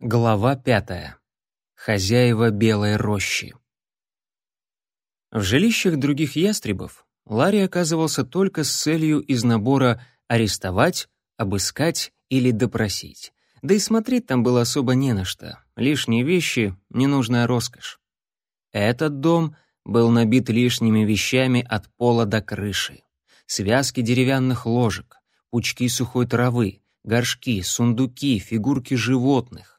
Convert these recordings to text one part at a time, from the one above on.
Глава пятая. Хозяева белой рощи. В жилищах других ястребов Ларри оказывался только с целью из набора арестовать, обыскать или допросить. Да и смотреть там было особо не на что. Лишние вещи — ненужная роскошь. Этот дом был набит лишними вещами от пола до крыши. Связки деревянных ложек, пучки сухой травы, горшки, сундуки, фигурки животных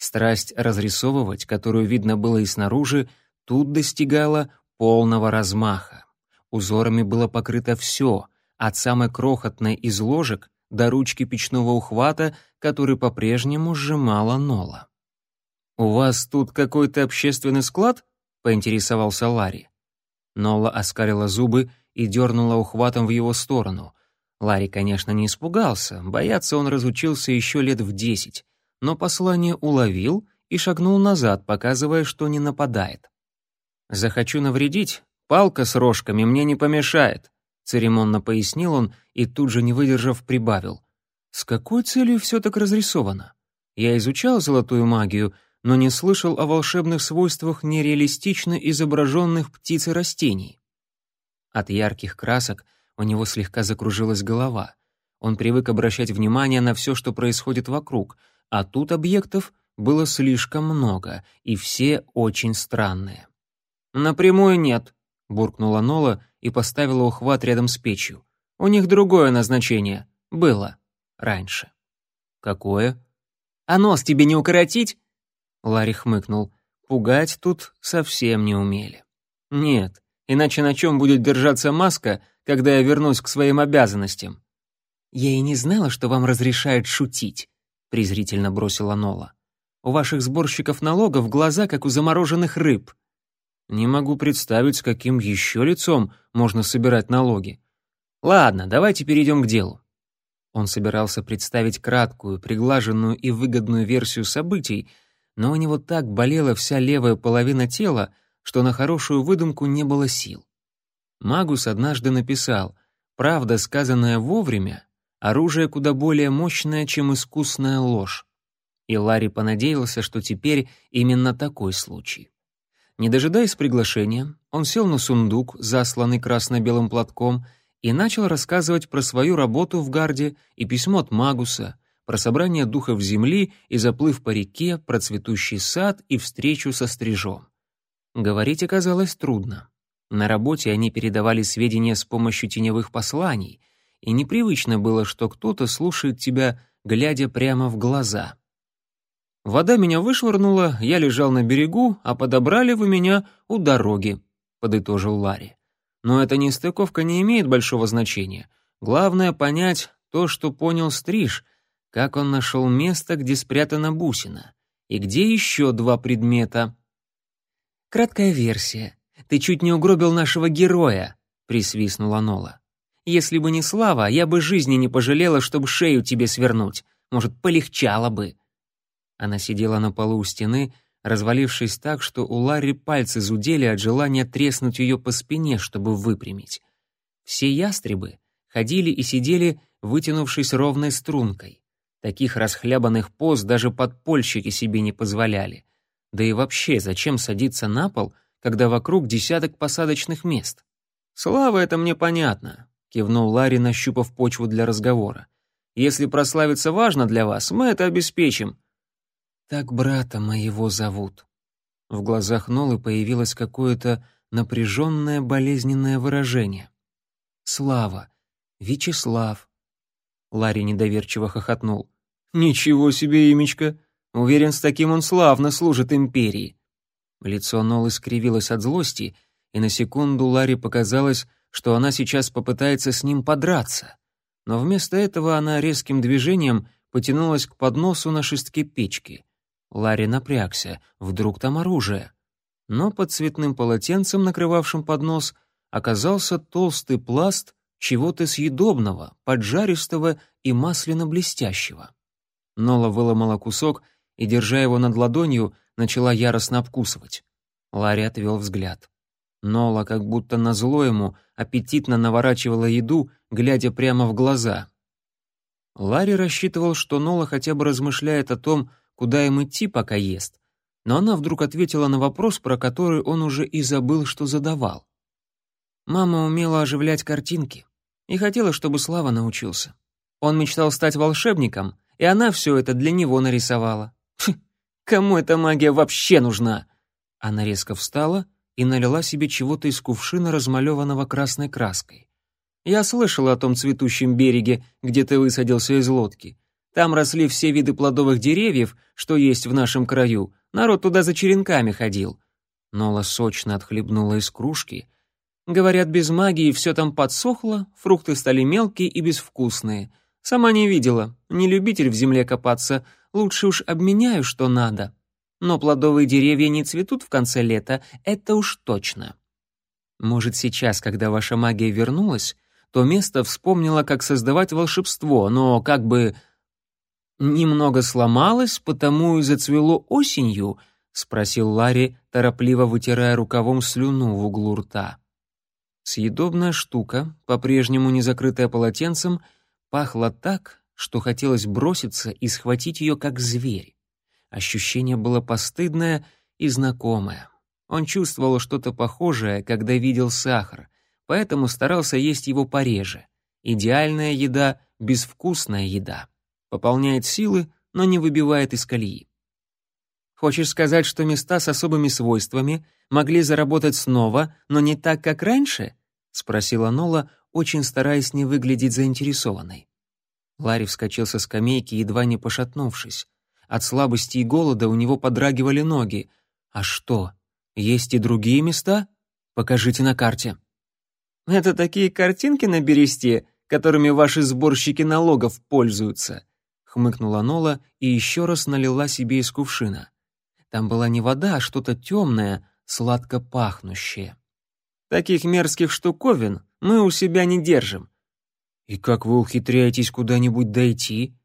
Страсть разрисовывать, которую видно было и снаружи, тут достигала полного размаха. Узорами было покрыто все, от самой крохотной из ложек до ручки печного ухвата, который по-прежнему сжимала Нола. «У вас тут какой-то общественный склад?» — поинтересовался Ларри. Нола оскалила зубы и дернула ухватом в его сторону. Ларри, конечно, не испугался, бояться он разучился еще лет в десять но послание уловил и шагнул назад, показывая, что не нападает. «Захочу навредить, палка с рожками мне не помешает», церемонно пояснил он и тут же, не выдержав, прибавил. «С какой целью все так разрисовано? Я изучал золотую магию, но не слышал о волшебных свойствах нереалистично изображенных птиц и растений». От ярких красок у него слегка закружилась голова. Он привык обращать внимание на все, что происходит вокруг — а тут объектов было слишком много, и все очень странные. «Напрямую нет», — буркнула Нола и поставила ухват рядом с печью. «У них другое назначение. Было. Раньше». «Какое?» «А нос тебе не укоротить?» Ларри хмыкнул. «Пугать тут совсем не умели». «Нет, иначе на чем будет держаться маска, когда я вернусь к своим обязанностям?» «Я и не знала, что вам разрешают шутить», презрительно бросила Нола. У ваших сборщиков налогов глаза как у замороженных рыб. Не могу представить, с каким еще лицом можно собирать налоги. Ладно, давайте перейдем к делу. Он собирался представить краткую, приглаженную и выгодную версию событий, но у него так болела вся левая половина тела, что на хорошую выдумку не было сил. Магус однажды написал «Правда, сказанная вовремя, Оружие куда более мощное, чем искусная ложь. И Ларри понадеялся, что теперь именно такой случай. Не дожидаясь приглашения, он сел на сундук, засланный красно-белым платком, и начал рассказывать про свою работу в гарде и письмо от Магуса, про собрание духов земли и заплыв по реке, про цветущий сад и встречу со стрижом. Говорить оказалось трудно. На работе они передавали сведения с помощью теневых посланий, и непривычно было, что кто-то слушает тебя, глядя прямо в глаза. «Вода меня вышвырнула, я лежал на берегу, а подобрали вы меня у дороги», — подытожил Ларри. «Но эта нестыковка не имеет большого значения. Главное — понять то, что понял Стриж, как он нашел место, где спрятана бусина, и где еще два предмета». «Краткая версия. Ты чуть не угробил нашего героя», — присвистнула Нола. Если бы не слава, я бы жизни не пожалела, чтобы шею тебе свернуть. Может, полегчало бы». Она сидела на полу у стены, развалившись так, что у Ларри пальцы зудели от желания треснуть ее по спине, чтобы выпрямить. Все ястребы ходили и сидели, вытянувшись ровной стрункой. Таких расхлябанных поз даже подпольщики себе не позволяли. Да и вообще, зачем садиться на пол, когда вокруг десяток посадочных мест? Слава это мне понятно кивнул Ларри, нащупав почву для разговора. Если прославиться важно для вас, мы это обеспечим. Так брата моего зовут. В глазах Нолы появилось какое-то напряженное болезненное выражение. Слава, Вячеслав. Ларри недоверчиво хохотнул. Ничего себе имечко. Уверен, с таким он славно служит империи. Лицо Нолы скривилось от злости, и на секунду Ларри показалось, что она сейчас попытается с ним подраться. Но вместо этого она резким движением потянулась к подносу на шестке печки. Ларри напрягся, вдруг там оружие. Но под цветным полотенцем, накрывавшим поднос, оказался толстый пласт чего-то съедобного, поджаристого и масляно-блестящего. Нола выломала кусок и, держа его над ладонью, начала яростно обкусывать. Ларри отвел взгляд. Нола, как будто назло ему, аппетитно наворачивала еду, глядя прямо в глаза. Ларри рассчитывал, что Нола хотя бы размышляет о том, куда им идти, пока ест. Но она вдруг ответила на вопрос, про который он уже и забыл, что задавал. Мама умела оживлять картинки и хотела, чтобы Слава научился. Он мечтал стать волшебником, и она все это для него нарисовала. Фу, кому эта магия вообще нужна? Она резко встала и налила себе чего-то из кувшина, размалеванного красной краской. Я слышал о том цветущем береге, где ты высадился из лодки. Там росли все виды плодовых деревьев, что есть в нашем краю. Народ туда за черенками ходил. Нола сочно отхлебнула из кружки. Говорят, без магии все там подсохло, фрукты стали мелкие и безвкусные. Сама не видела, не любитель в земле копаться, лучше уж обменяю, что надо. Но плодовые деревья не цветут в конце лета, это уж точно. Может, сейчас, когда ваша магия вернулась, то место вспомнило, как создавать волшебство, но как бы немного сломалось, потому и зацвело осенью, спросил Ларри, торопливо вытирая рукавом слюну в углу рта. Съедобная штука, по-прежнему не закрытая полотенцем, пахла так, что хотелось броситься и схватить ее как зверь. Ощущение было постыдное и знакомое. Он чувствовал что-то похожее, когда видел сахар, поэтому старался есть его пореже. Идеальная еда — безвкусная еда. Пополняет силы, но не выбивает из колеи. Хочешь сказать, что места с особыми свойствами могли заработать снова, но не так, как раньше? спросила Нола, очень стараясь не выглядеть заинтересованной. Ларри вскочил со скамейки, едва не пошатнувшись. От слабости и голода у него подрагивали ноги. А что? Есть и другие места? Покажите на карте. Это такие картинки на бересте, которыми ваши сборщики налогов пользуются, хмыкнула Нола и еще раз налила себе из кувшина. Там была не вода, а что-то темное, сладко пахнущее. Таких мерзких штуковин мы у себя не держим. И как вы ухитряетесь куда-нибудь дойти?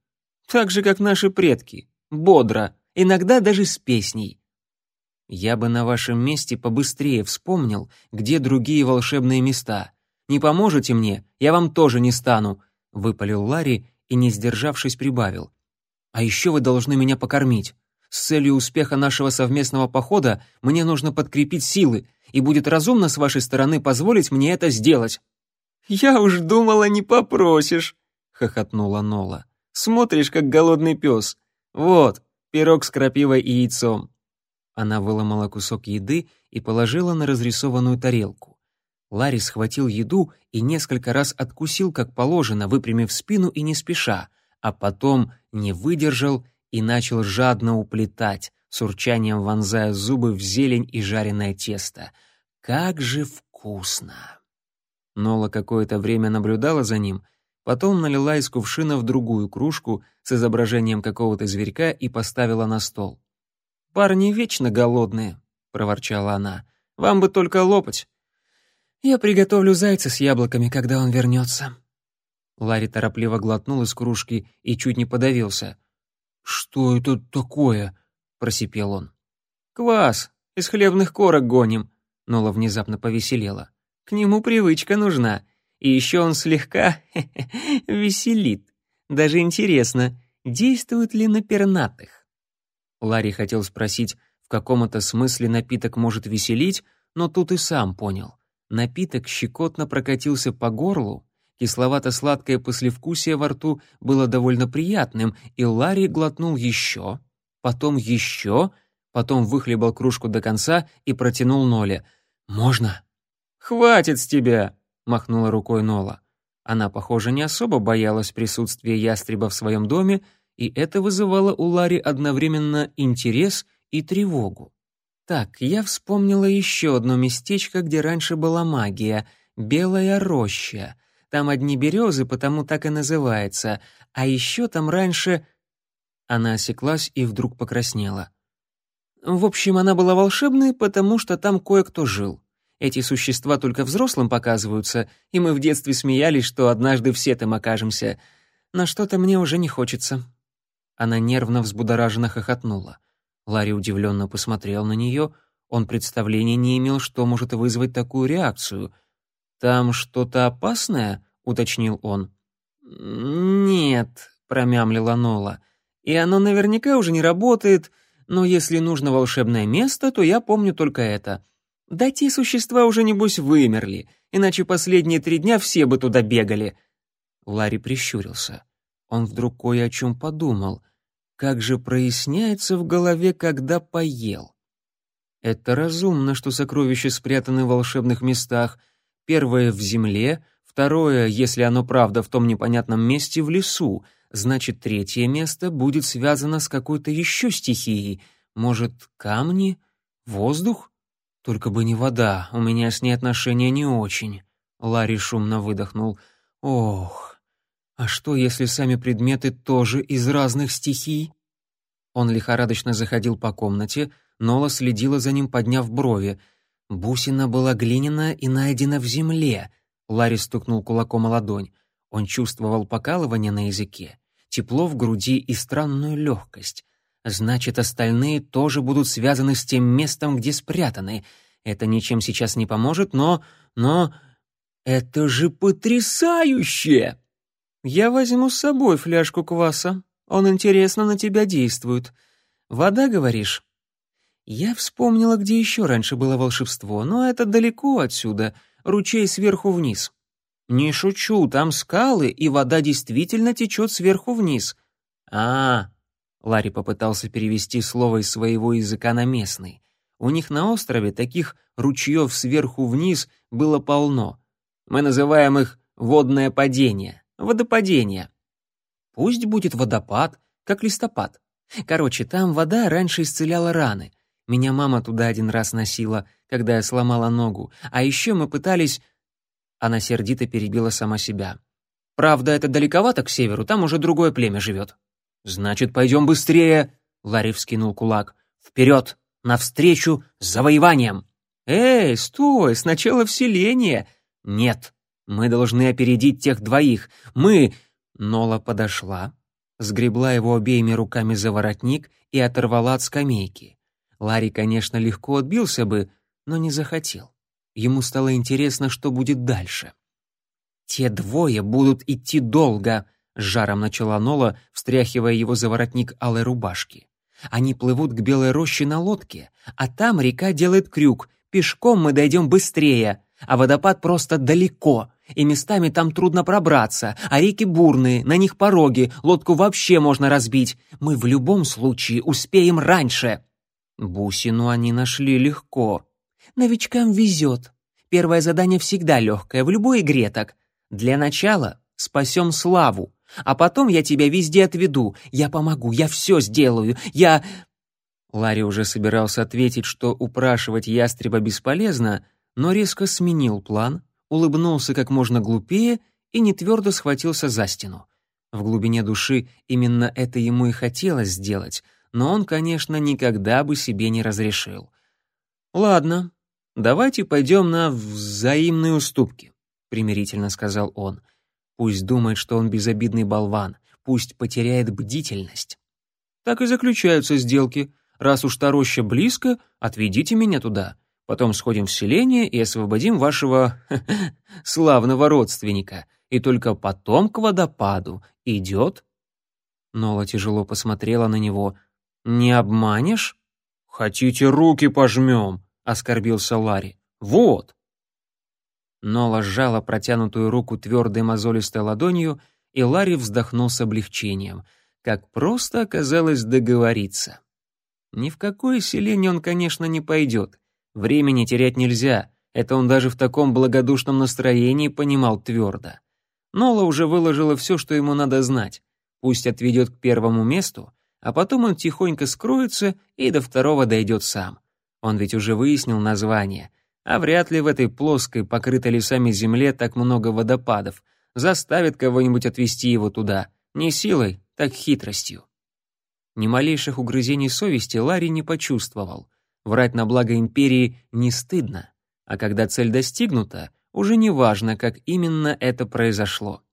Так же, как наши предки. Бодро, иногда даже с песней. Я бы на вашем месте побыстрее вспомнил, где другие волшебные места. Не поможете мне, я вам тоже не стану», — выпалил Ларри и, не сдержавшись, прибавил. «А еще вы должны меня покормить. С целью успеха нашего совместного похода мне нужно подкрепить силы, и будет разумно с вашей стороны позволить мне это сделать». «Я уж думала, не попросишь», — хохотнула Нола. «Смотришь, как голодный пес. Вот, пирог с крапивой и яйцом». Она выломала кусок еды и положила на разрисованную тарелку. Ларри схватил еду и несколько раз откусил, как положено, выпрямив спину и не спеша, а потом не выдержал и начал жадно уплетать, с урчанием вонзая зубы в зелень и жареное тесто. Как же вкусно! Нола какое-то время наблюдала за ним, потом налила из кувшина в другую кружку с изображением какого-то зверька и поставила на стол. «Парни вечно голодные», — проворчала она. «Вам бы только лопать. «Я приготовлю зайца с яблоками, когда он вернется». Ларри торопливо глотнул из кружки и чуть не подавился. «Что это такое?» — просипел он. «Квас! Из хлебных корок гоним!» Нола внезапно повеселела. «К нему привычка нужна. И еще он слегка веселит. Даже интересно, действует ли на пернатых?» Ларри хотел спросить, в каком-то смысле напиток может веселить, но тут и сам понял. Напиток щекотно прокатился по горлу, кисловато-сладкое послевкусие во рту было довольно приятным, и Ларри глотнул еще, потом еще, потом выхлебал кружку до конца и протянул Ноле. «Можно?» «Хватит с тебя!» — махнула рукой Нола. Она, похоже, не особо боялась присутствия ястреба в своем доме, и это вызывало у Ларри одновременно интерес и тревогу. Так, я вспомнила еще одно местечко, где раньше была магия — Белая роща. Там одни березы, потому так и называется. А еще там раньше... Она осеклась и вдруг покраснела. В общем, она была волшебной, потому что там кое-кто жил. Эти существа только взрослым показываются, и мы в детстве смеялись, что однажды все там окажемся. Но что-то мне уже не хочется. Она нервно взбудораженно хохотнула. Ларри удивленно посмотрел на нее. Он представления не имел, что может вызвать такую реакцию. «Там что-то опасное?» — уточнил он. «Нет», — промямлила Нола. И оно наверняка уже не работает, но если нужно волшебное место, то я помню только это. Да те существа уже, небось, вымерли, иначе последние три дня все бы туда бегали». Ларри прищурился. Он вдруг кое о чем подумал. Как же проясняется в голове, когда поел. Это разумно, что сокровища спрятаны в волшебных местах. Первое — в земле, второе, если оно правда в том непонятном месте, в лесу. Значит, третье место будет связано с какой-то еще стихией. Может, камни? Воздух? Только бы не вода, у меня с ней отношения не очень. Ларри шумно выдохнул. Ох, а что, если сами предметы тоже из разных стихий? Он лихорадочно заходил по комнате, Нола следила за ним, подняв брови. Бусина была глиняная и найдена в земле. Ларри стукнул кулаком о ладонь. Он чувствовал покалывание на языке, тепло в груди и странную легкость. Значит, остальные тоже будут связаны с тем местом, где спрятаны. Это ничем сейчас не поможет, но... но... Это же потрясающе! Я возьму с собой фляжку кваса. Он интересно на тебя действует. Вода, говоришь? Я вспомнила, где еще раньше было волшебство, но это далеко отсюда, ручей сверху вниз. Не шучу, там скалы, и вода действительно течет сверху вниз. А, Ларри попытался перевести слово из своего языка на местный. У них на острове таких ручьев сверху вниз было полно. Мы называем их водное падение, водопадение. Пусть будет водопад, как листопад. Короче, там вода раньше исцеляла раны. Меня мама туда один раз носила, когда я сломала ногу. А еще мы пытались...» Она сердито перебила сама себя. «Правда, это далековато к северу, там уже другое племя живет». «Значит, пойдем быстрее!» Ларри вскинул кулак. «Вперед! Навстречу с завоеванием!» «Эй, стой! Сначала вселение!» «Нет, мы должны опередить тех двоих. Мы...» Нола подошла, сгребла его обеими руками за воротник и оторвала от скамейки. Ларри, конечно, легко отбился бы, но не захотел. Ему стало интересно, что будет дальше. «Те двое будут идти долго», — жаром начала Нола, встряхивая его за воротник алой рубашки. «Они плывут к Белой роще на лодке, а там река делает крюк. Пешком мы дойдем быстрее, а водопад просто далеко, и местами там трудно пробраться, а реки бурные, на них пороги, лодку вообще можно разбить. Мы в любом случае успеем раньше». Бусину они нашли легко. Новичкам везет. Первое задание всегда легкое, в любой игре так. Для начала спасем славу, а потом я тебя везде отведу. Я помогу, я все сделаю, я...» Ларри уже собирался ответить, что упрашивать ястреба бесполезно, но резко сменил план, улыбнулся как можно глупее и нетвердо схватился за стену. В глубине души именно это ему и хотелось сделать — но он, конечно, никогда бы себе не разрешил. «Ладно, давайте пойдем на взаимные уступки», — примирительно сказал он. «Пусть думает, что он безобидный болван, пусть потеряет бдительность». Так и заключаются сделки. Раз уж та роща близко, отведите меня туда. Потом сходим в селение и освободим вашего славного родственника. И только потом к водопаду. Идет?» Нола тяжело посмотрела на него. «Не обманешь?» «Хотите, руки пожмем», — оскорбился Ларри. «Вот». Нола сжала протянутую руку твердой мозолистой ладонью, и Ларри вздохнул с облегчением. Как просто оказалось договориться. Ни в какое селение он, конечно, не пойдет. Времени терять нельзя, это он даже в таком благодушном настроении понимал твердо. Нола уже выложила все, что ему надо знать. Пусть отведет к первому месту, а потом он тихонько скроется и до второго дойдет сам. Он ведь уже выяснил название, а вряд ли в этой плоской, покрытой лесами земле так много водопадов. Заставит кого-нибудь отвести его туда, не силой, так хитростью. Ни малейших угрызений совести Ларри не почувствовал. Врать на благо империи не стыдно, а когда цель достигнута, уже не важно, как именно это произошло.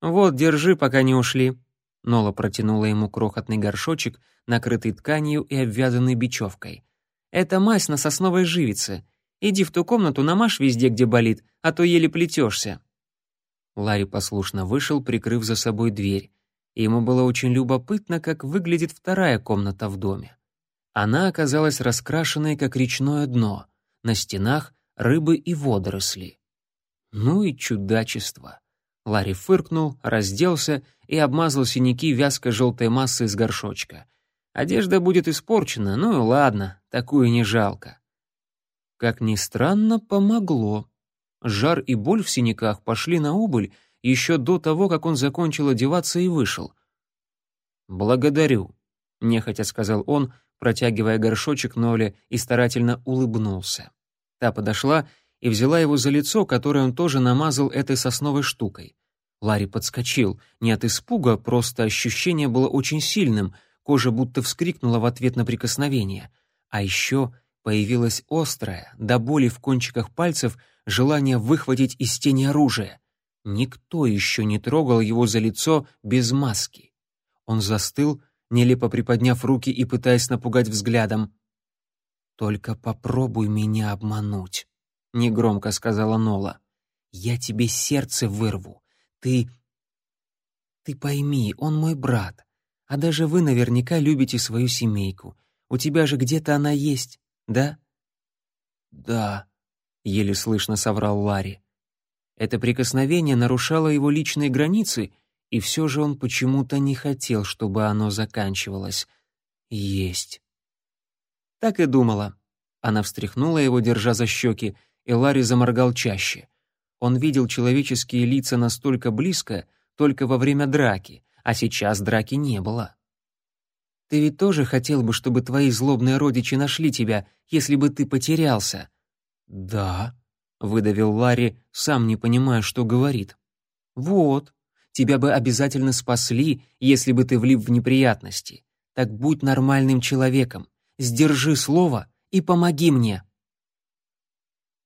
«Вот, держи, пока не ушли», Нола протянула ему крохотный горшочек, накрытый тканью и обвязанный бечевкой. «Это мазь на сосновой живице. Иди в ту комнату, намажь везде, где болит, а то еле плетешься». Ларри послушно вышел, прикрыв за собой дверь. Ему было очень любопытно, как выглядит вторая комната в доме. Она оказалась раскрашенной, как речное дно. На стенах рыбы и водоросли. Ну и чудачество. Ларри фыркнул, разделся и обмазал синяки вязкой желтой массой из горшочка. Одежда будет испорчена, ну и ладно, такую не жалко. Как ни странно, помогло. Жар и боль в синяках пошли на убыль еще до того, как он закончил одеваться и вышел. «Благодарю», — нехотя сказал он, протягивая горшочек Ноле и старательно улыбнулся. Та подошла и взяла его за лицо, которое он тоже намазал этой сосновой штукой. Ларри подскочил. Не от испуга, просто ощущение было очень сильным, кожа будто вскрикнула в ответ на прикосновение. А еще появилось острое, до боли в кончиках пальцев, желание выхватить из тени оружие. Никто еще не трогал его за лицо без маски. Он застыл, нелепо приподняв руки и пытаясь напугать взглядом. «Только попробуй меня обмануть», — негромко сказала Нола. «Я тебе сердце вырву. Ты... Ты пойми, он мой брат. А даже вы наверняка любите свою семейку. У тебя же где-то она есть, да?» «Да», — еле слышно соврал Ларри. Это прикосновение нарушало его личные границы, и все же он почему-то не хотел, чтобы оно заканчивалось. «Есть». Так и думала. Она встряхнула его, держа за щеки, и Ларри заморгал чаще. Он видел человеческие лица настолько близко только во время драки, а сейчас драки не было. «Ты ведь тоже хотел бы, чтобы твои злобные родичи нашли тебя, если бы ты потерялся?» «Да», — выдавил Ларри, сам не понимая, что говорит. «Вот, тебя бы обязательно спасли, если бы ты влип в неприятности. Так будь нормальным человеком, сдержи слово и помоги мне».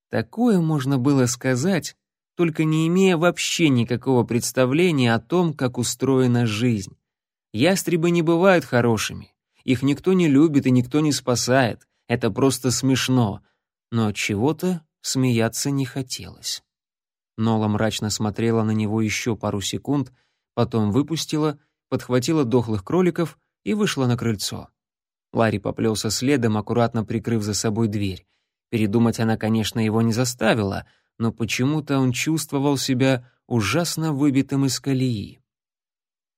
Такое можно было сказать, только не имея вообще никакого представления о том, как устроена жизнь. Ястребы не бывают хорошими. Их никто не любит и никто не спасает. Это просто смешно. Но чего-то смеяться не хотелось. Нола мрачно смотрела на него еще пару секунд, потом выпустила, подхватила дохлых кроликов и вышла на крыльцо. Ларри поплелся следом, аккуратно прикрыв за собой дверь. Передумать она, конечно, его не заставила — но почему-то он чувствовал себя ужасно выбитым из колеи.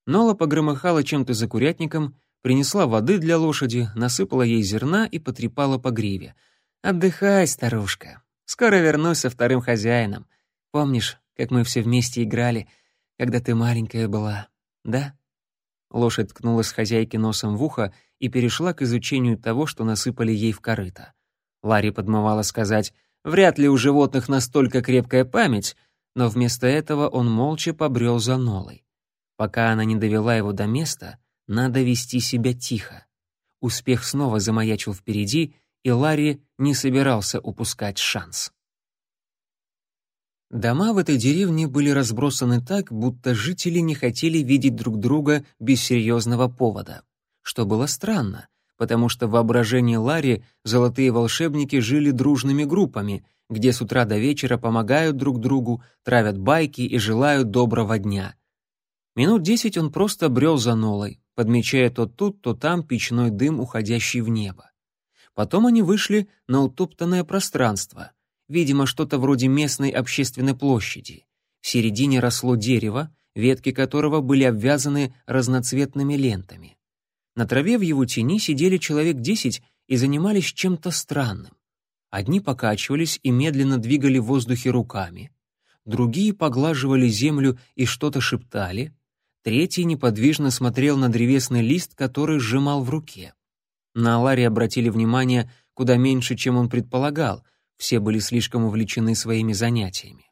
Нола погромыхала чем-то за курятником, принесла воды для лошади, насыпала ей зерна и потрепала по гриве. «Отдыхай, старушка. Скоро вернусь со вторым хозяином. Помнишь, как мы все вместе играли, когда ты маленькая была, да?» Лошадь ткнулась хозяйке носом в ухо и перешла к изучению того, что насыпали ей в корыто. Ларри подмывала сказать Вряд ли у животных настолько крепкая память, но вместо этого он молча побрел за Нолой. Пока она не довела его до места, надо вести себя тихо. Успех снова замаячил впереди, и Ларри не собирался упускать шанс. Дома в этой деревне были разбросаны так, будто жители не хотели видеть друг друга без серьезного повода. Что было странно, потому что в воображении Ларри золотые волшебники жили дружными группами, где с утра до вечера помогают друг другу, травят байки и желают доброго дня. Минут десять он просто брел за Нолой, подмечая то тут, то там печной дым, уходящий в небо. Потом они вышли на утоптанное пространство, видимо, что-то вроде местной общественной площади. В середине росло дерево, ветки которого были обвязаны разноцветными лентами. На траве в его тени сидели человек десять и занимались чем-то странным. Одни покачивались и медленно двигали в воздухе руками, другие поглаживали землю и что-то шептали, третий неподвижно смотрел на древесный лист, который сжимал в руке. На Алари обратили внимание куда меньше, чем он предполагал, все были слишком увлечены своими занятиями.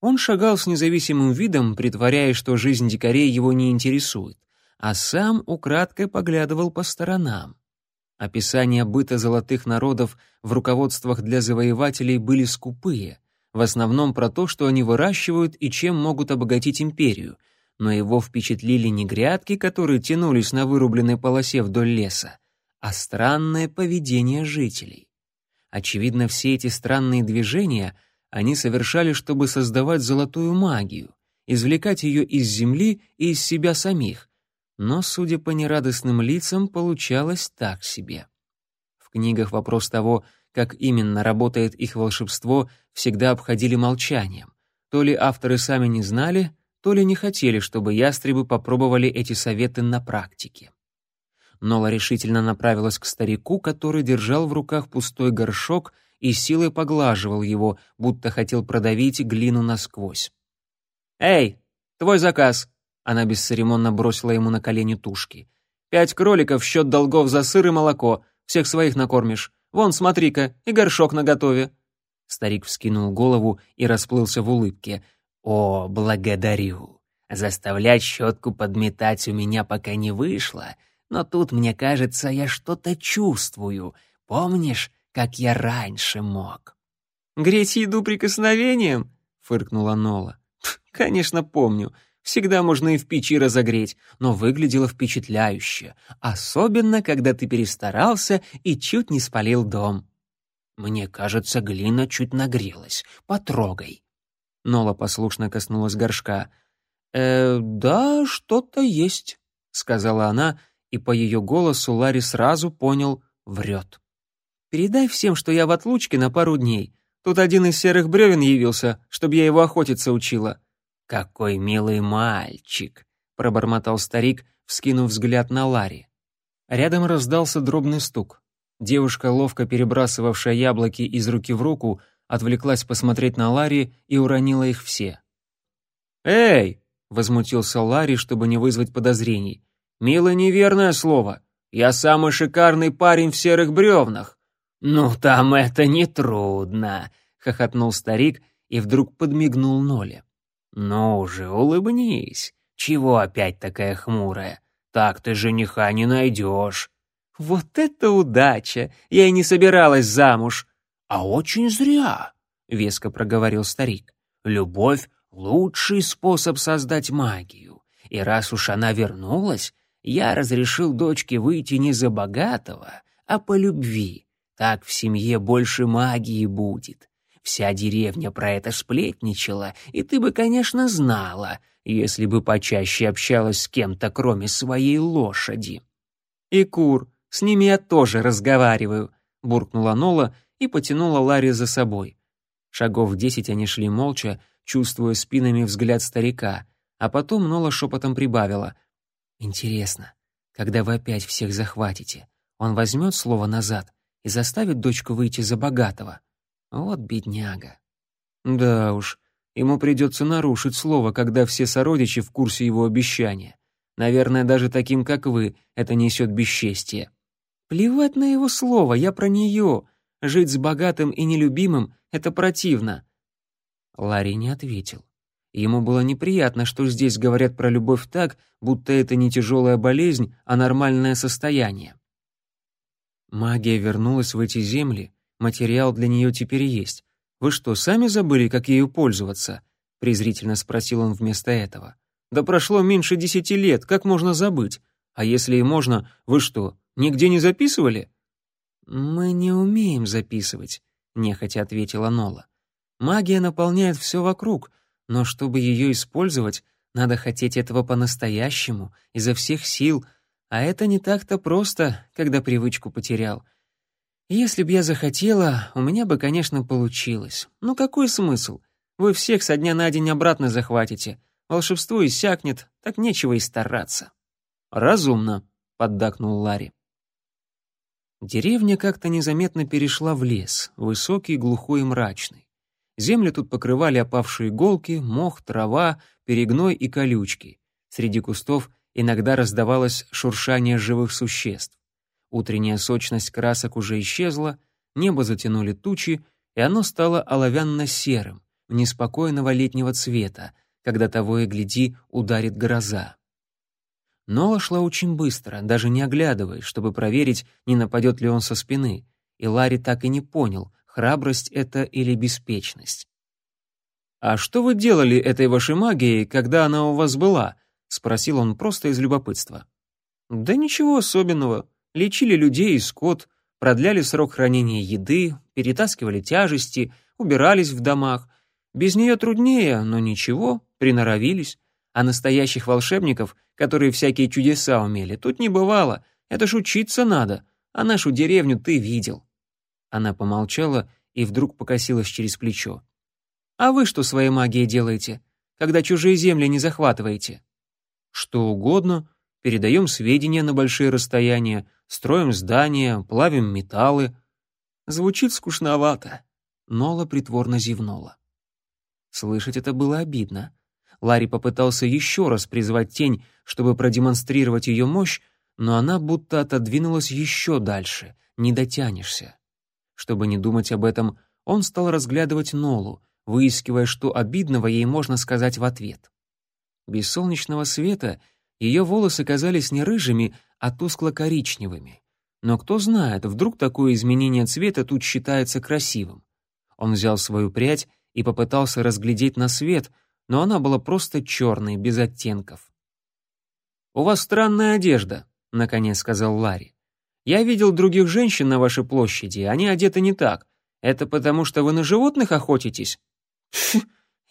Он шагал с независимым видом, притворяясь, что жизнь дикарей его не интересует а сам украдкой поглядывал по сторонам. Описания быта золотых народов в руководствах для завоевателей были скупые, в основном про то, что они выращивают и чем могут обогатить империю, но его впечатлили не грядки, которые тянулись на вырубленной полосе вдоль леса, а странное поведение жителей. Очевидно, все эти странные движения они совершали, чтобы создавать золотую магию, извлекать ее из земли и из себя самих, но, судя по нерадостным лицам, получалось так себе. В книгах вопрос того, как именно работает их волшебство, всегда обходили молчанием. То ли авторы сами не знали, то ли не хотели, чтобы ястребы попробовали эти советы на практике. Нола решительно направилась к старику, который держал в руках пустой горшок и силой поглаживал его, будто хотел продавить глину насквозь. «Эй, твой заказ!» Она бесцеремонно бросила ему на колени тушки. «Пять кроликов в счет долгов за сыр и молоко. Всех своих накормишь. Вон, смотри-ка, и горшок наготове». Старик вскинул голову и расплылся в улыбке. «О, благодарю. Заставлять щетку подметать у меня пока не вышло, но тут, мне кажется, я что-то чувствую. Помнишь, как я раньше мог?» «Греть еду прикосновением?» — фыркнула Нола. «Конечно, помню. Всегда можно и в печи разогреть, но выглядело впечатляюще, особенно когда ты перестарался и чуть не спалил дом. Мне кажется, глина чуть нагрелась. Потрогай. Нола послушно коснулась горшка. «Э, да, что-то есть», — сказала она, и по ее голосу Ларри сразу понял — врет. «Передай всем, что я в отлучке на пару дней. Тут один из серых бревен явился, чтобы я его охотиться учила». «Какой милый мальчик!» — пробормотал старик, вскинув взгляд на Ларри. Рядом раздался дробный стук. Девушка, ловко перебрасывавшая яблоки из руки в руку, отвлеклась посмотреть на Ларри и уронила их все. «Эй!» — возмутился Ларри, чтобы не вызвать подозрений. «Мило неверное слово. Я самый шикарный парень в серых бревнах». «Ну, там это нетрудно», — хохотнул старик и вдруг подмигнул Ноле. «Ну уже улыбнись. Чего опять такая хмурая? Так ты жениха не найдешь». «Вот это удача! Я и не собиралась замуж». «А очень зря», — веско проговорил старик. «Любовь — лучший способ создать магию. И раз уж она вернулась, я разрешил дочке выйти не за богатого, а по любви. Так в семье больше магии будет. Вся деревня про это сплетничала, и ты бы, конечно, знала, если бы почаще общалась с кем-то, кроме своей лошади. И кур, с ними я тоже разговариваю, буркнула Нола и потянула Ларри за собой. Шагов десять они шли молча, чувствуя спинами взгляд старика, а потом Нола шепотом прибавила. «Интересно, когда вы опять всех захватите, он возьмет слово назад и заставит дочку выйти за богатого?» Вот бедняга. Да уж, ему придется нарушить слово, когда все сородичи в курсе его обещания. Наверное, даже таким, как вы, это несет бесчестие. Плевать на его слово, я про нее. Жить с богатым и нелюбимым — это противно. Ларри не ответил. Ему было неприятно, что здесь говорят про любовь так, будто это не тяжелая болезнь, а нормальное состояние. Магия вернулась в эти земли, Материал для нее теперь есть. Вы что, сами забыли, как ею пользоваться?» — презрительно спросил он вместо этого. «Да прошло меньше десяти лет, как можно забыть? А если и можно, вы что, нигде не записывали?» «Мы не умеем записывать», — нехотя ответила Нола. «Магия наполняет все вокруг, но чтобы ее использовать, надо хотеть этого по-настоящему, изо всех сил, а это не так-то просто, когда привычку потерял. Если б я захотела, у меня бы, конечно, получилось. Но какой смысл? Вы всех со дня на день обратно захватите. Волшебство иссякнет, так нечего и стараться. Разумно, поддакнул Ларри. Деревня как-то незаметно перешла в лес, высокий, глухой и мрачный. Земли тут покрывали опавшие иголки, мох, трава, перегной и колючки. Среди кустов иногда раздавалось шуршание живых существ. Утренняя сочность красок уже исчезла, небо затянули тучи, и оно стало оловянно-серым, неспокойного летнего цвета, когда того и гляди ударит гроза. Нола шла очень быстро, даже не оглядываясь, чтобы проверить, не нападет ли он со спины, и Ларри так и не понял, храбрость это или беспечность. «А что вы делали этой вашей магией, когда она у вас была?» — спросил он просто из любопытства. «Да ничего особенного лечили людей и скот, продляли срок хранения еды, перетаскивали тяжести, убирались в домах. Без нее труднее, но ничего, приноровились. А настоящих волшебников, которые всякие чудеса умели, тут не бывало. Это ж учиться надо. А нашу деревню ты видел». Она помолчала и вдруг покосилась через плечо. «А вы что своей магией делаете, когда чужие земли не захватываете?» «Что угодно. Передаем сведения на большие расстояния, строим здания, плавим металлы». Звучит скучновато. Нола притворно зевнула. Слышать это было обидно. Ларри попытался еще раз призвать тень, чтобы продемонстрировать ее мощь, но она будто отодвинулась еще дальше, не дотянешься. Чтобы не думать об этом, он стал разглядывать Нолу, выискивая, что обидного ей можно сказать в ответ. Без солнечного света ее волосы казались не рыжими, а тускло-коричневыми. Но кто знает, вдруг такое изменение цвета тут считается красивым. Он взял свою прядь и попытался разглядеть на свет, но она была просто черной, без оттенков. «У вас странная одежда», — наконец сказал Ларри. «Я видел других женщин на вашей площади, они одеты не так. Это потому, что вы на животных охотитесь?»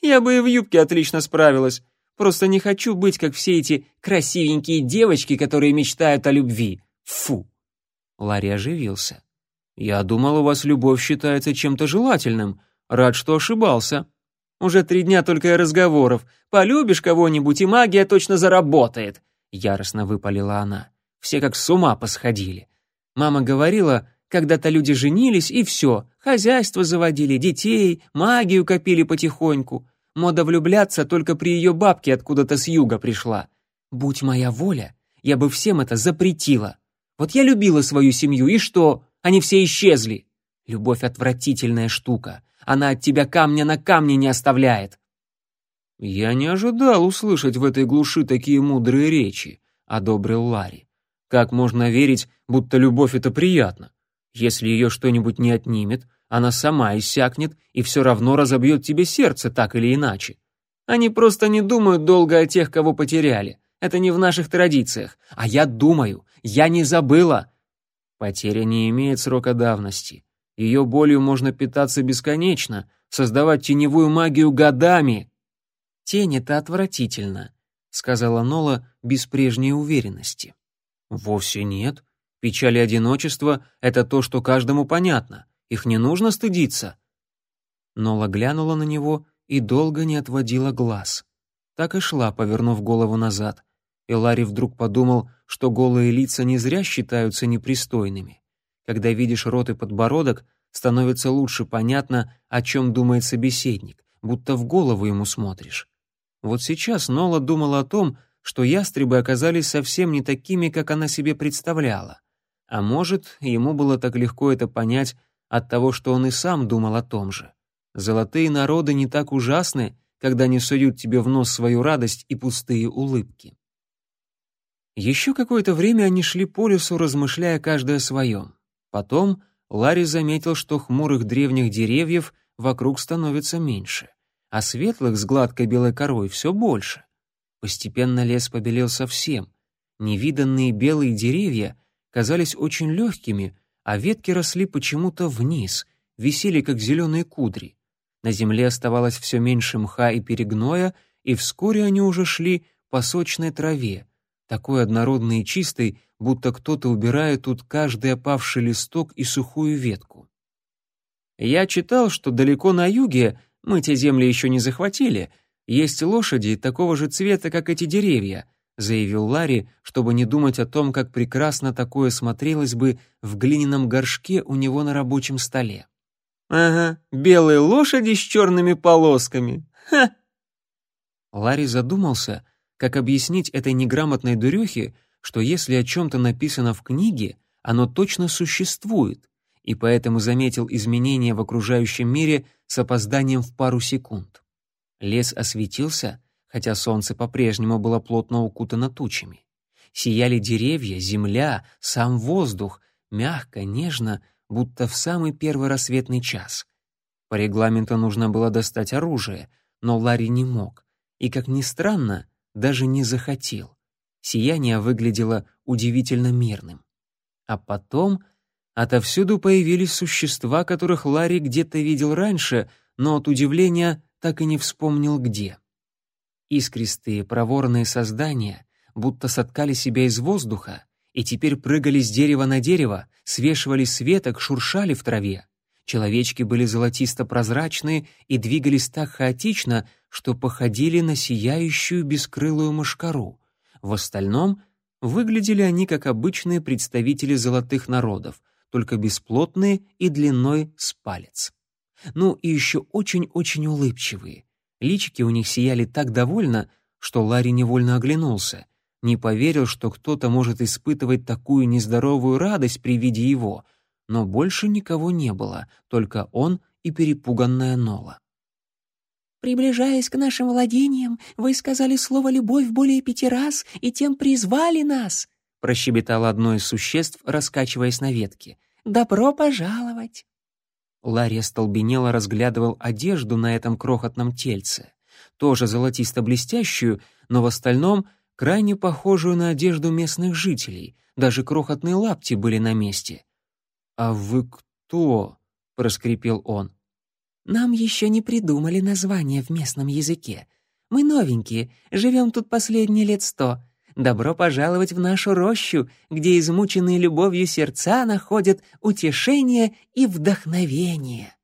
«Я бы и в юбке отлично справилась. Просто не хочу быть, как все эти красивенькие девочки, которые мечтают о любви. Фу!» Ларри оживился. «Я думал, у вас любовь считается чем-то желательным. Рад, что ошибался. Уже три дня только и разговоров. Полюбишь кого-нибудь, и магия точно заработает!» Яростно выпалила она. Все как с ума посходили. Мама говорила, когда-то люди женились, и все. Хозяйство заводили, детей, магию копили потихоньку. Мода влюбляться только при ее бабке откуда-то с юга пришла. Будь моя воля, я бы всем это запретила. Вот я любила свою семью, и что? Они все исчезли. Любовь отвратительная штука. Она от тебя камня на камне не оставляет. Я не ожидал услышать в этой глуши такие мудрые речи, одобрил Ларри. Как можно верить, будто любовь это приятно? Если ее что-нибудь не отнимет, она сама иссякнет и все равно разобьет тебе сердце так или иначе. Они просто не думают долго о тех, кого потеряли. Это не в наших традициях. А я думаю, я не забыла. Потеря не имеет срока давности. Ее болью можно питаться бесконечно, создавать теневую магию годами. Тень — это отвратительно, — сказала Нола без прежней уверенности. Вовсе нет. Печаль и одиночество — это то, что каждому понятно. Их не нужно стыдиться. Нола глянула на него и долго не отводила глаз. Так и шла, повернув голову назад. И Ларри вдруг подумал, что голые лица не зря считаются непристойными. Когда видишь рот и подбородок, становится лучше понятно, о чем думает собеседник, будто в голову ему смотришь. Вот сейчас Нола думала о том, что ястребы оказались совсем не такими, как она себе представляла. А может, ему было так легко это понять от того, что он и сам думал о том же. Золотые народы не так ужасны, когда не суют тебе в нос свою радость и пустые улыбки. Еще какое-то время они шли по лесу, размышляя каждое о своем. Потом Ларри заметил, что хмурых древних деревьев вокруг становится меньше, а светлых с гладкой белой корой все больше. Постепенно лес побелел совсем. Невиданные белые деревья казались очень легкими, а ветки росли почему-то вниз, висели как зеленые кудри. На земле оставалось все меньше мха и перегноя, и вскоре они уже шли по сочной траве, такой однородный и чистый, будто кто-то убирает тут каждый опавший листок и сухую ветку. Я читал, что далеко на юге, мы те земли еще не захватили, есть лошади такого же цвета, как эти деревья, заявил Ларри, чтобы не думать о том, как прекрасно такое смотрелось бы в глиняном горшке у него на рабочем столе. «Ага, белые лошади с черными полосками. Ха!» Ларри задумался, как объяснить этой неграмотной дурехе, что если о чем-то написано в книге, оно точно существует, и поэтому заметил изменения в окружающем мире с опозданием в пару секунд. Лес осветился, хотя солнце по-прежнему было плотно укутано тучами. Сияли деревья, земля, сам воздух, мягко, нежно, будто в самый первый рассветный час. По регламенту нужно было достать оружие, но Ларри не мог, и, как ни странно, даже не захотел. Сияние выглядело удивительно мирным. А потом отовсюду появились существа, которых Ларри где-то видел раньше, но от удивления так и не вспомнил где. Искристые, проворные создания будто соткали себя из воздуха и теперь прыгали с дерева на дерево, свешивали с веток, шуршали в траве. Человечки были золотисто-прозрачные и двигались так хаотично, что походили на сияющую бескрылую мошкару. В остальном выглядели они как обычные представители золотых народов, только бесплотные и длиной с палец. Ну и еще очень-очень улыбчивые. Личики у них сияли так довольно, что Ларри невольно оглянулся. Не поверил, что кто-то может испытывать такую нездоровую радость при виде его, но больше никого не было, только он и перепуганная Нола. «Приближаясь к нашим владениям, вы сказали слово «любовь» более пяти раз и тем призвали нас», — прощебетало одно из существ, раскачиваясь на ветке. «Добро пожаловать!» Ларри остолбенело разглядывал одежду на этом крохотном тельце, тоже золотисто-блестящую, но в остальном крайне похожую на одежду местных жителей, даже крохотные лапти были на месте. «А вы кто?» — проскрипел он. «Нам еще не придумали название в местном языке. Мы новенькие, живем тут последние лет сто. Добро пожаловать в нашу рощу, где измученные любовью сердца находят утешение и вдохновение».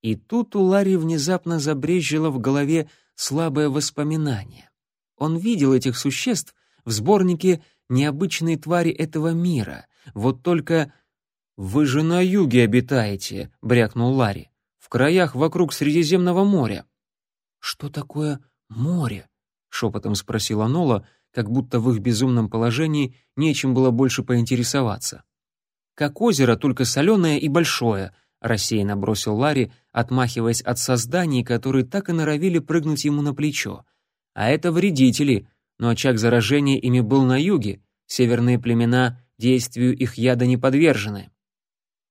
И тут у Ларри внезапно забрежило в голове слабое воспоминание. Он видел этих существ в сборнике «Необычные твари этого мира». Вот только «Вы же на юге обитаете», — брякнул Ларри, «в краях вокруг Средиземного моря». «Что такое море?» — шепотом спросила Нола, как будто в их безумном положении нечем было больше поинтересоваться. «Как озеро, только соленое и большое», — рассеянно бросил Ларри, отмахиваясь от созданий, которые так и норовили прыгнуть ему на плечо. «А это вредители, но очаг заражения ими был на юге, северные племена действию их яда не подвержены».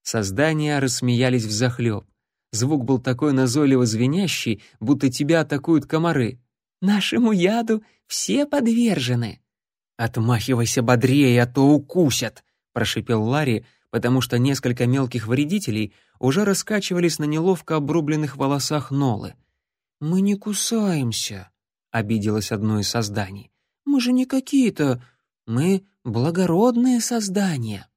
Создания рассмеялись взахлеб. Звук был такой назойливо звенящий, будто тебя атакуют комары. Нашему яду все подвержены». «Отмахивайся бодрее, а то укусят», — прошипел Ларри, потому что несколько мелких вредителей уже раскачивались на неловко обрубленных волосах Нолы. «Мы не кусаемся», — обиделось одно из созданий. «Мы же не какие-то... Мы благородные создания».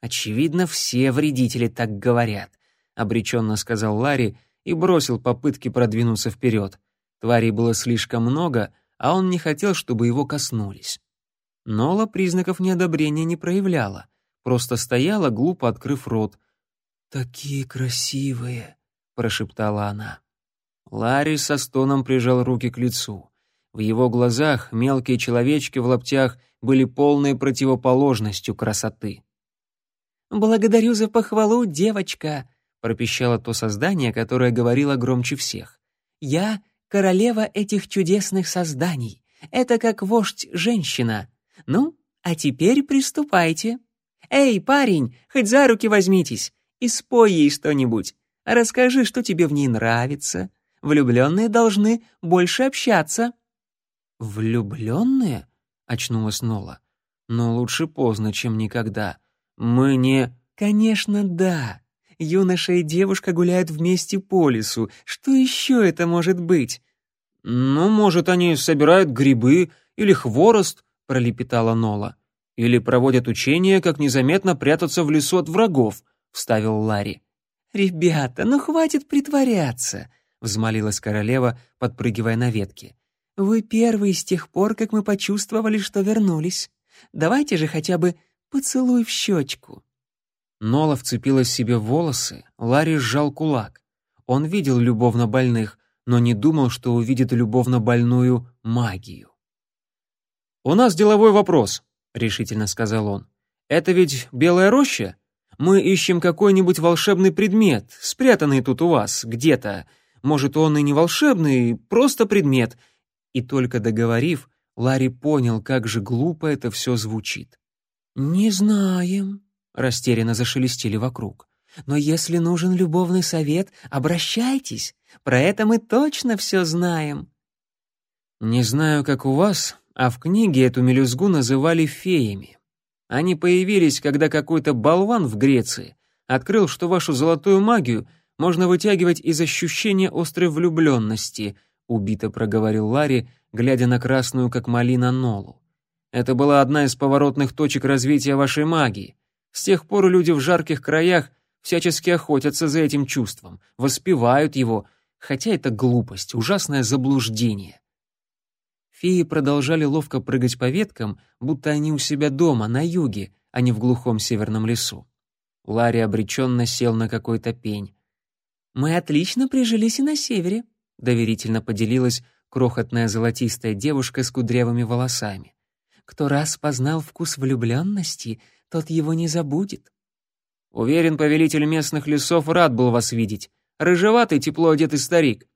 «Очевидно, все вредители так говорят», — обреченно сказал Ларри и бросил попытки продвинуться вперед. Тварей было слишком много, а он не хотел, чтобы его коснулись. Нола признаков неодобрения не проявляла, просто стояла, глупо открыв рот. «Такие красивые!» — прошептала она. Ларри со стоном прижал руки к лицу. В его глазах мелкие человечки в лаптях были полной противоположностью красоты. «Благодарю за похвалу, девочка», — пропищало то создание, которое говорило громче всех. «Я королева этих чудесных созданий. Это как вождь женщина. Ну, а теперь приступайте. Эй, парень, хоть за руки возьмитесь и спой ей что-нибудь. Расскажи, что тебе в ней нравится. Влюбленные должны больше общаться». «Влюбленные?» — очнулась Нола. «Но лучше поздно, чем никогда. Мы не...» «Конечно, да. Юноша и девушка гуляют вместе по лесу. Что еще это может быть?» «Ну, может, они собирают грибы или хворост», — пролепетала Нола. «Или проводят учения, как незаметно прятаться в лесу от врагов», — вставил Ларри. «Ребята, ну хватит притворяться», — взмолилась королева, подпрыгивая на ветке. «Вы первые с тех пор, как мы почувствовали, что вернулись. Давайте же хотя бы поцелуй в щечку». Нола вцепилась себе в волосы, Ларри сжал кулак. Он видел любовно больных, но не думал, что увидит любовно больную магию. «У нас деловой вопрос», — решительно сказал он. «Это ведь Белая роща? Мы ищем какой-нибудь волшебный предмет, спрятанный тут у вас, где-то. Может, он и не волшебный, просто предмет». И только договорив, Ларри понял, как же глупо это все звучит. «Не знаем», Растерянно зашелестели вокруг. «Но если нужен любовный совет, обращайтесь. Про это мы точно все знаем». «Не знаю, как у вас, а в книге эту мелюзгу называли феями. Они появились, когда какой-то болван в Греции открыл, что вашу золотую магию можно вытягивать из ощущения острой влюбленности», убито проговорил Ларри, глядя на красную, как малина, Нолу. «Это была одна из поворотных точек развития вашей магии. С тех пор люди в жарких краях всячески охотятся за этим чувством, воспевают его, хотя это глупость, ужасное заблуждение». Феи продолжали ловко прыгать по веткам, будто они у себя дома, на юге, а не в глухом северном лесу. Ларри обреченно сел на какой-то пень. «Мы отлично прижились и на севере», — доверительно поделилась крохотная золотистая девушка с кудрявыми волосами. «Кто раз познал вкус влюбленности, тот его не забудет». «Уверен, повелитель местных лесов рад был вас видеть. Рыжеватый, тепло одетый старик».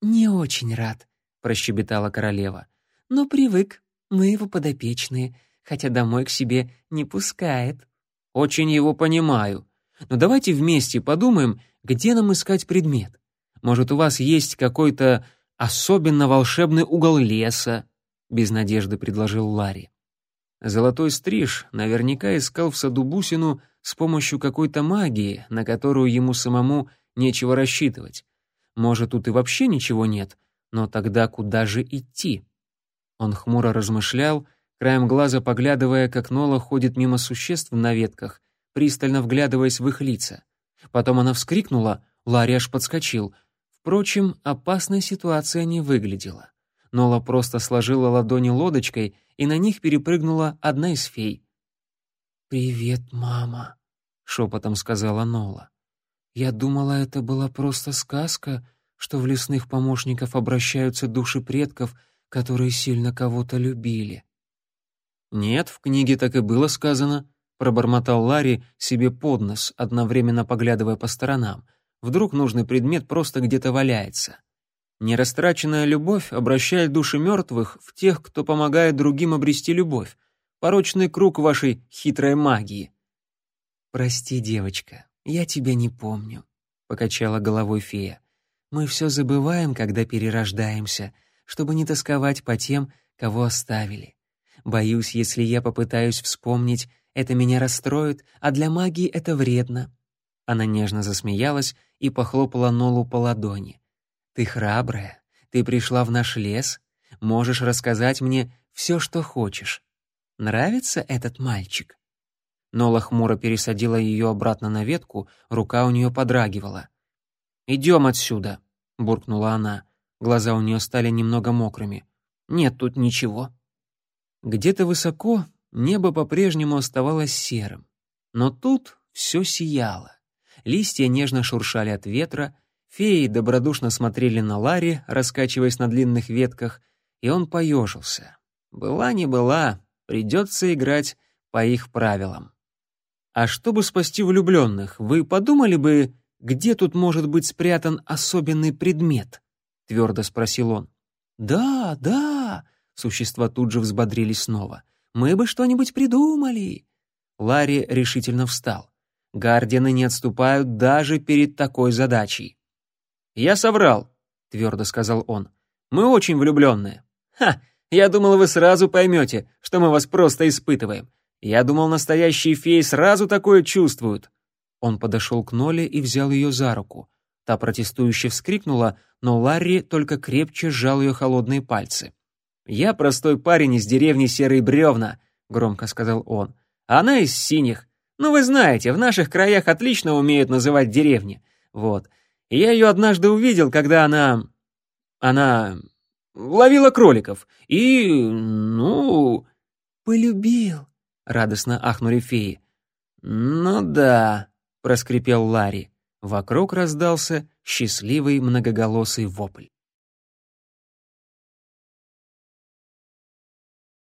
«Не очень рад», — прощебетала королева. «Но привык, мы его подопечные, хотя домой к себе не пускает». «Очень его понимаю. Но давайте вместе подумаем, где нам искать предмет. Может, у вас есть какой-то особенно волшебный угол леса?» — без надежды предложил Ларри. Золотой стриж наверняка искал в саду бусину с помощью какой-то магии, на которую ему самому нечего рассчитывать. Может, тут и вообще ничего нет, но тогда куда же идти? Он хмуро размышлял, краем глаза поглядывая, как Нола ходит мимо существ на ветках, пристально вглядываясь в их лица. Потом она вскрикнула, Ларри аж подскочил. Впрочем, опасной ситуация не выглядела. Нола просто сложила ладони лодочкой, и на них перепрыгнула одна из фей. «Привет, мама», — шепотом сказала Нола. «Я думала, это была просто сказка, что в лесных помощников обращаются души предков, которые сильно кого-то любили». «Нет, в книге так и было сказано», — пробормотал Ларри себе под нос, одновременно поглядывая по сторонам. Вдруг нужный предмет просто где-то валяется. Нерастраченная любовь обращает души мертвых в тех, кто помогает другим обрести любовь. Порочный круг вашей хитрой магии. «Прости, девочка, я тебя не помню», — покачала головой фея. «Мы все забываем, когда перерождаемся, чтобы не тосковать по тем, кого оставили. Боюсь, если я попытаюсь вспомнить, это меня расстроит, а для магии это вредно». Она нежно засмеялась и похлопала Нолу по ладони. Ты храбрая, ты пришла в наш лес, можешь рассказать мне все, что хочешь. Нравится этот мальчик?» Нола хмуро пересадила ее обратно на ветку, рука у нее подрагивала. «Идем отсюда», — буркнула она. Глаза у нее стали немного мокрыми. «Нет тут ничего». Где-то высоко небо по-прежнему оставалось серым. Но тут все сияло. Листья нежно шуршали от ветра, Феи добродушно смотрели на Ларри, раскачиваясь на длинных ветках, и он поежился. Была не была, придется играть по их правилам. А чтобы спасти влюбленных, вы подумали бы, где тут может быть спрятан особенный предмет? Твердо спросил он. Да, да, существа тут же взбодрились снова. Мы бы что-нибудь придумали. Ларри решительно встал. Гардианы не отступают даже перед такой задачей. «Я соврал», — твердо сказал он. «Мы очень влюбленные». «Ха! Я думал, вы сразу поймете, что мы вас просто испытываем. Я думал, настоящие феи сразу такое чувствуют». Он подошел к Ноле и взял ее за руку. Та протестующе вскрикнула, но Ларри только крепче сжал ее холодные пальцы. «Я простой парень из деревни Серые Бревна», — громко сказал он. «А она из синих. Ну, вы знаете, в наших краях отлично умеют называть деревни. Вот я ее однажды увидел, когда она... она... ловила кроликов. И... ну... «Полюбил», — радостно ахнули феи. «Ну да», — проскрипел Ларри. Вокруг раздался счастливый многоголосый вопль.